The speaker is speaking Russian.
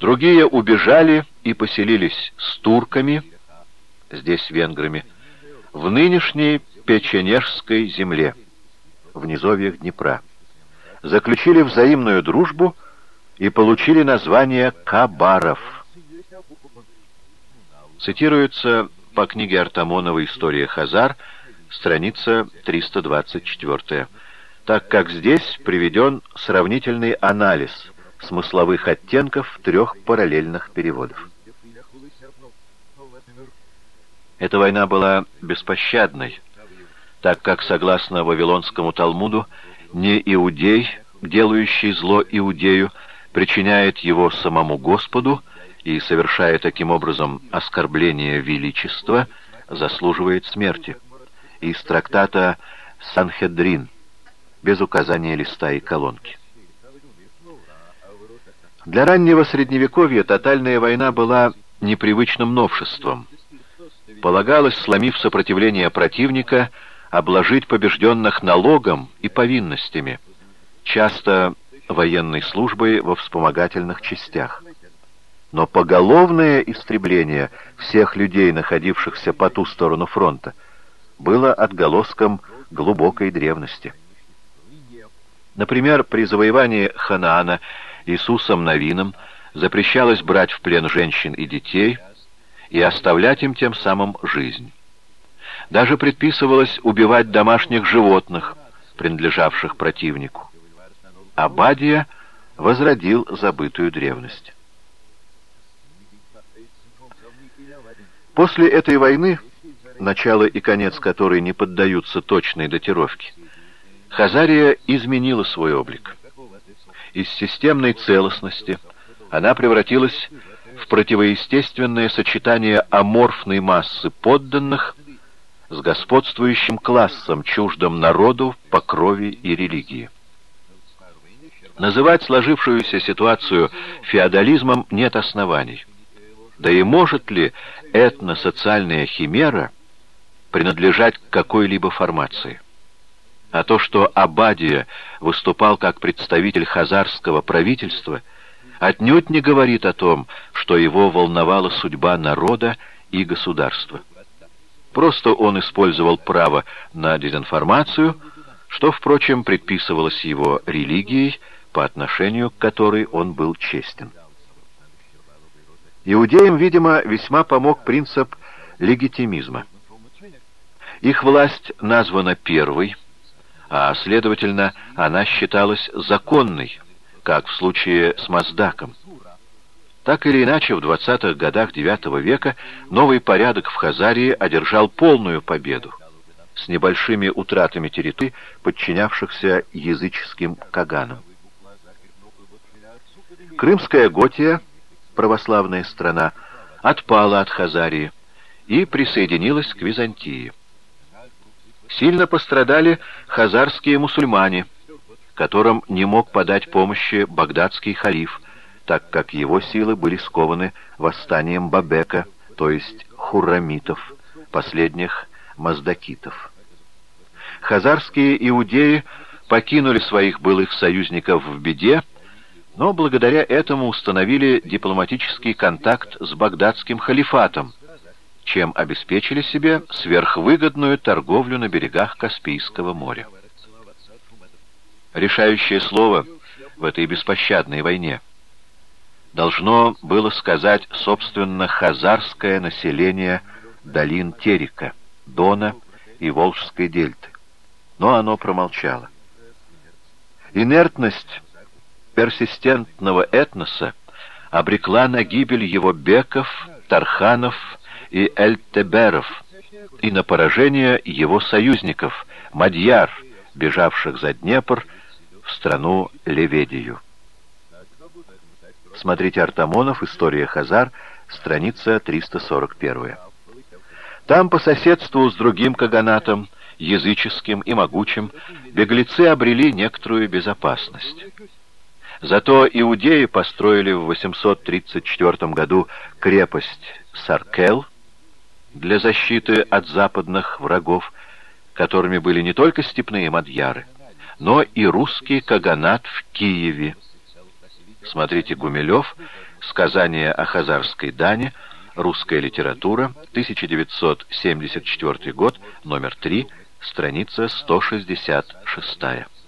Другие убежали и поселились с турками, здесь венграми, в нынешней Печенежской земле, в низовьях Днепра. Заключили взаимную дружбу и получили название Кабаров. Цитируется по книге Артамонова «История Хазар», страница 324, так как здесь приведен сравнительный анализ смысловых оттенков трех параллельных переводов. Эта война была беспощадной, так как, согласно Вавилонскому Талмуду, не иудей, делающий зло иудею, причиняет его самому Господу и, совершая таким образом оскорбление величества, заслуживает смерти. Из трактата «Санхедрин», без указания листа и колонки. Для раннего Средневековья тотальная война была непривычным новшеством. Полагалось, сломив сопротивление противника, обложить побежденных налогом и повинностями, часто военной службой во вспомогательных частях. Но поголовное истребление всех людей, находившихся по ту сторону фронта, было отголоском глубокой древности. Например, при завоевании Ханаана Иисусом Новином запрещалось брать в плен женщин и детей и оставлять им тем самым жизнь. Даже предписывалось убивать домашних животных, принадлежавших противнику. Абадия возродил забытую древность. После этой войны, начало и конец которой не поддаются точной датировке, Хазария изменила свой облик. Из системной целостности она превратилась в противоестественное сочетание аморфной массы подданных с господствующим классом, чуждым народу по крови и религии. Называть сложившуюся ситуацию феодализмом нет оснований. Да и может ли этносоциальная химера принадлежать к какой-либо формации? А то, что Абадия выступал как представитель хазарского правительства, отнюдь не говорит о том, что его волновала судьба народа и государства. Просто он использовал право на дезинформацию, что, впрочем, предписывалось его религией, по отношению к которой он был честен. Иудеям, видимо, весьма помог принцип легитимизма. Их власть названа первой, а, следовательно, она считалась законной, как в случае с Маздаком. Так или иначе, в 20-х годах IX века новый порядок в Хазарии одержал полную победу, с небольшими утратами территорий, подчинявшихся языческим каганам. Крымская Готия, православная страна, отпала от Хазарии и присоединилась к Византии. Сильно пострадали хазарские мусульмане, которым не мог подать помощи багдадский халиф, так как его силы были скованы восстанием Бабека, то есть хуррамитов, последних маздакитов. Хазарские иудеи покинули своих былых союзников в беде, но благодаря этому установили дипломатический контакт с багдадским халифатом, чем обеспечили себе сверхвыгодную торговлю на берегах Каспийского моря. Решающее слово в этой беспощадной войне – должно было сказать, собственно, хазарское население долин Терека, Дона и Волжской дельты. Но оно промолчало. Инертность персистентного этноса обрекла на гибель его беков, тарханов и эльтеберов и на поражение его союзников, мадьяр, бежавших за Днепр в страну Леведию. Смотрите Артамонов, История Хазар, страница 341. Там, по соседству с другим каганатом, языческим и могучим, беглецы обрели некоторую безопасность. Зато иудеи построили в 834 году крепость Саркел для защиты от западных врагов, которыми были не только степные мадьяры, но и русский каганат в Киеве, Смотрите Гумилев, Сказание о хазарской дане. Русская литература. 1974 год. Номер 3. Страница 166.